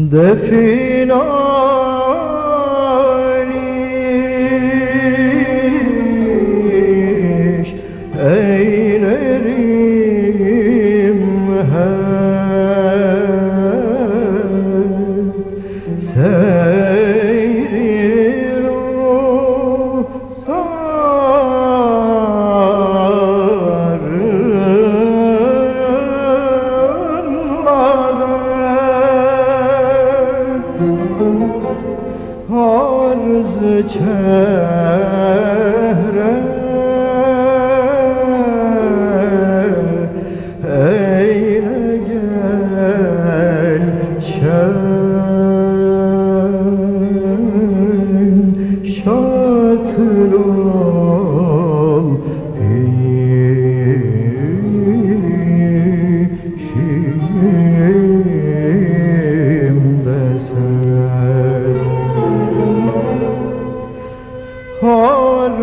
Defin aliş eylerim her Arz çehre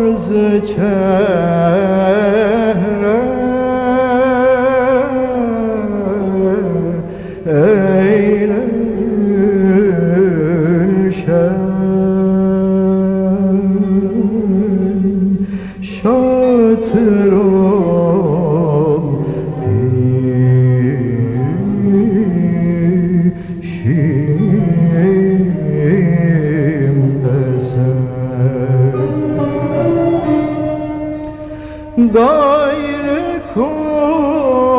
Arz çehre eyle gülşen şatır Daire kurtulsun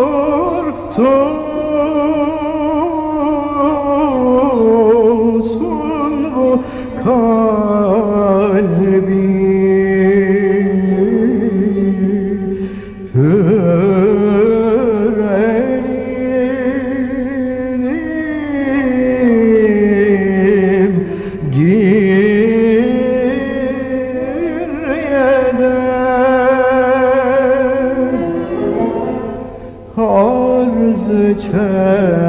Arz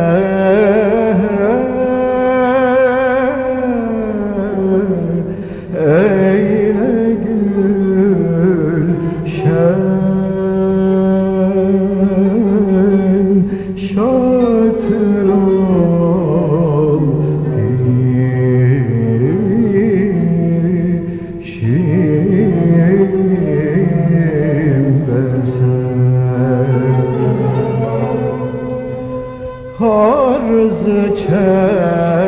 Arz çehre